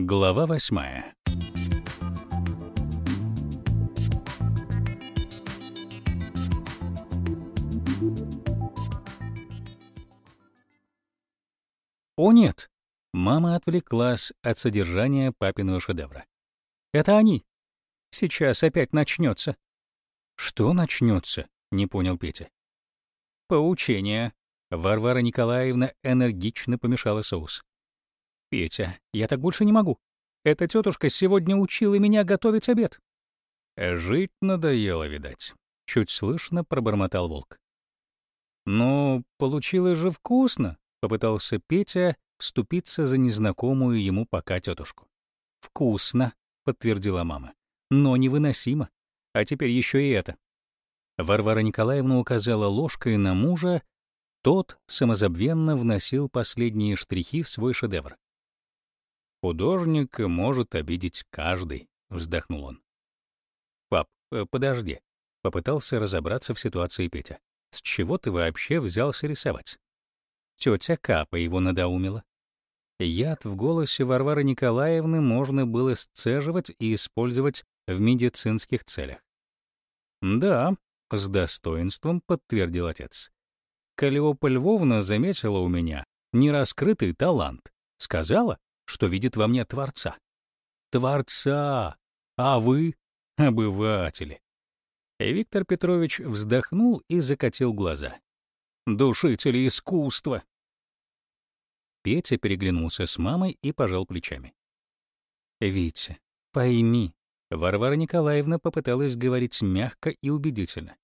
Глава восьмая. О нет! Мама отвлеклась от содержания папиного шедевра. Это они. Сейчас опять начнется. Что начнется? Не понял Петя. Поучение. Варвара Николаевна энергично помешала соус. «Петя, я так больше не могу. Эта тетушка сегодня учила меня готовить обед». «Жить надоело, видать», — чуть слышно пробормотал волк. «Ну, получилось же вкусно», — попытался Петя вступиться за незнакомую ему пока тетушку. «Вкусно», — подтвердила мама, — «но невыносимо. А теперь еще и это». Варвара Николаевна указала ложкой на мужа, тот самозабвенно вносил последние штрихи в свой шедевр. «Художника может обидеть каждый», — вздохнул он. «Пап, э, подожди», — попытался разобраться в ситуации Петя. «С чего ты вообще взялся рисовать?» Тетя Капа его надоумила. Яд в голосе Варвары Николаевны можно было сцеживать и использовать в медицинских целях. «Да», — с достоинством подтвердил отец. Калиопа Львовна заметила у меня нераскрытый талант. Сказала, что видит во мне Творца. Творца! А вы — обыватели. И Виктор Петрович вздохнул и закатил глаза. Душители искусства! Петя переглянулся с мамой и пожал плечами. «Витя, пойми», — Варвара Николаевна попыталась говорить мягко и убедительно.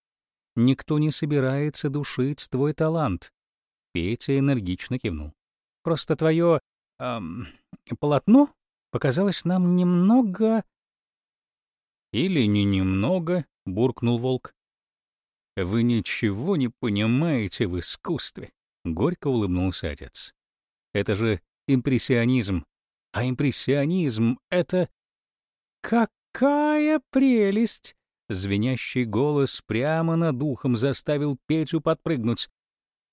Никто не собирается душить твой талант. Петя энергично кивнул. Просто твое эм, полотно показалось нам немного... Или не немного, буркнул волк. Вы ничего не понимаете в искусстве, горько улыбнулся отец. Это же импрессионизм. А импрессионизм — это... Какая прелесть! Звенящий голос прямо над ухом заставил Петю подпрыгнуть.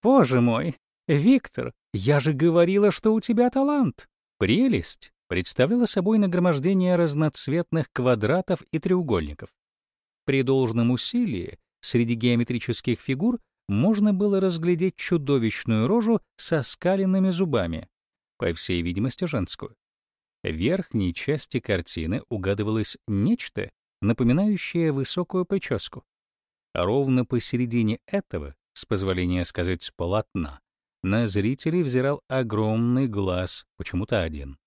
«Боже мой! Виктор, я же говорила, что у тебя талант!» Прелесть представляла собой нагромождение разноцветных квадратов и треугольников. При должном усилии среди геометрических фигур можно было разглядеть чудовищную рожу со скаленными зубами, по всей видимости, женскую. В верхней части картины угадывалось нечто, напоминающее высокую прическу. Ровно посередине этого, с позволения сказать полотна, на зрителей взирал огромный глаз, почему-то один.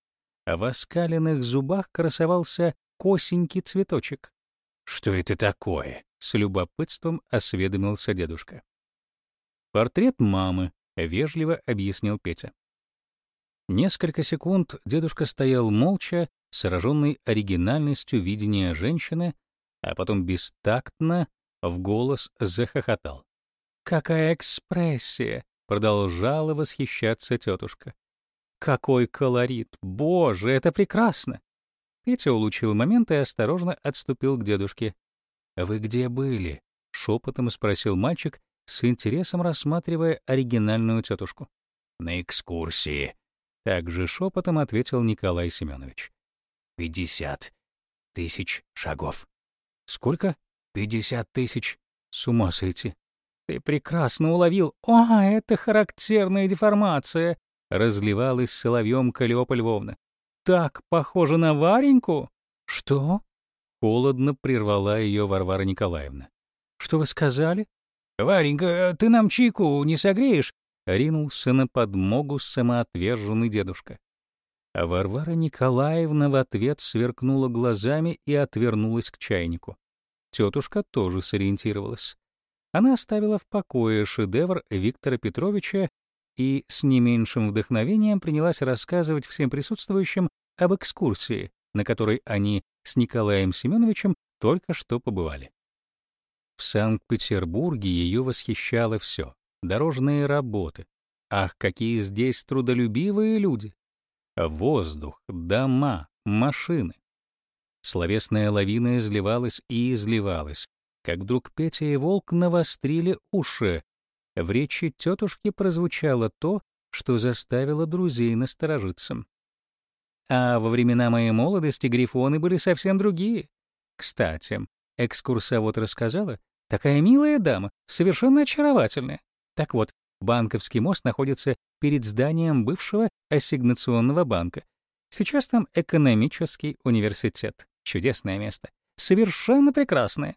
А в оскаленных зубах красовался косенький цветочек. «Что это такое?» — с любопытством осведомился дедушка. «Портрет мамы», — вежливо объяснил Петя. Несколько секунд дедушка стоял молча, сраженный оригинальностью видения женщины, а потом бестактно в голос захохотал. «Какая экспрессия!» — продолжала восхищаться тетушка. «Какой колорит! Боже, это прекрасно!» Петя улучил момент и осторожно отступил к дедушке. «Вы где были?» — шепотом спросил мальчик, с интересом рассматривая оригинальную тетушку. «На экскурсии», — также шепотом ответил Николай Семенович пятьдесят тысяч шагов. Сколько? Пятьдесят тысяч. С ума сойти. Ты прекрасно уловил. О, это характерная деформация. Разливалась соловьем Калиопа Львовна. Так похоже на Вареньку. Что? Холодно прервала ее Варвара Николаевна. Что вы сказали? Варенька, ты нам чайку не согреешь? Ринулся на подмогу самоотверженный дедушка. А Варвара Николаевна в ответ сверкнула глазами и отвернулась к чайнику. Тетушка тоже сориентировалась. Она оставила в покое шедевр Виктора Петровича и с не меньшим вдохновением принялась рассказывать всем присутствующим об экскурсии, на которой они с Николаем Семеновичем только что побывали. В Санкт-Петербурге ее восхищало все — дорожные работы. Ах, какие здесь трудолюбивые люди! Воздух, дома, машины. Словесная лавина изливалась и изливалась, как вдруг Петя и Волк навострили уши. В речи тетушки прозвучало то, что заставило друзей насторожиться. А во времена моей молодости грифоны были совсем другие. Кстати, экскурсовод рассказала, такая милая дама, совершенно очаровательная. Так вот, Банковский мост находится перед зданием бывшего ассигнационного банка. Сейчас там экономический университет. Чудесное место. Совершенно прекрасное.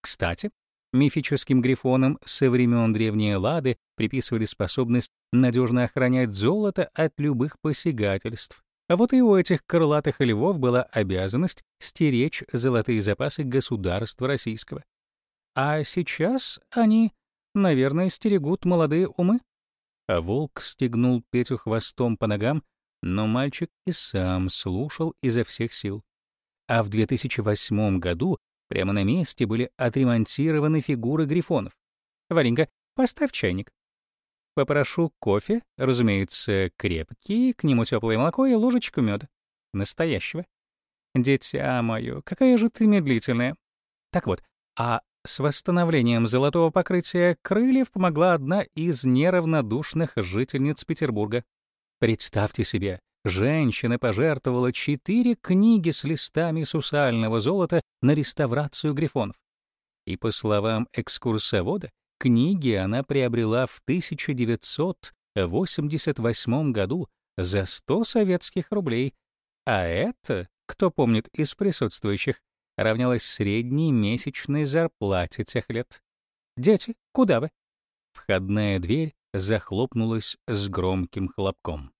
Кстати, мифическим грифонам со времен древней Лады приписывали способность надежно охранять золото от любых посягательств. А вот и у этих крылатых львов была обязанность стеречь золотые запасы государства российского. А сейчас они наверное, стерегут молодые умы. А волк стегнул Петю хвостом по ногам, но мальчик и сам слушал изо всех сил. А в 2008 году прямо на месте были отремонтированы фигуры грифонов. Варенька, поставь чайник. Попрошу кофе, разумеется, крепкий, к нему теплое молоко и ложечку меда. Настоящего. Дитя мое, какая же ты медлительная. Так вот, а с восстановлением золотого покрытия крыльев помогла одна из неравнодушных жительниц Петербурга. Представьте себе, женщина пожертвовала четыре книги с листами сусального золота на реставрацию грифонов. И, по словам экскурсовода, книги она приобрела в 1988 году за 100 советских рублей, а это, кто помнит из присутствующих, равнялась средней месячной зарплате тех лет. «Дети, куда вы?» Входная дверь захлопнулась с громким хлопком.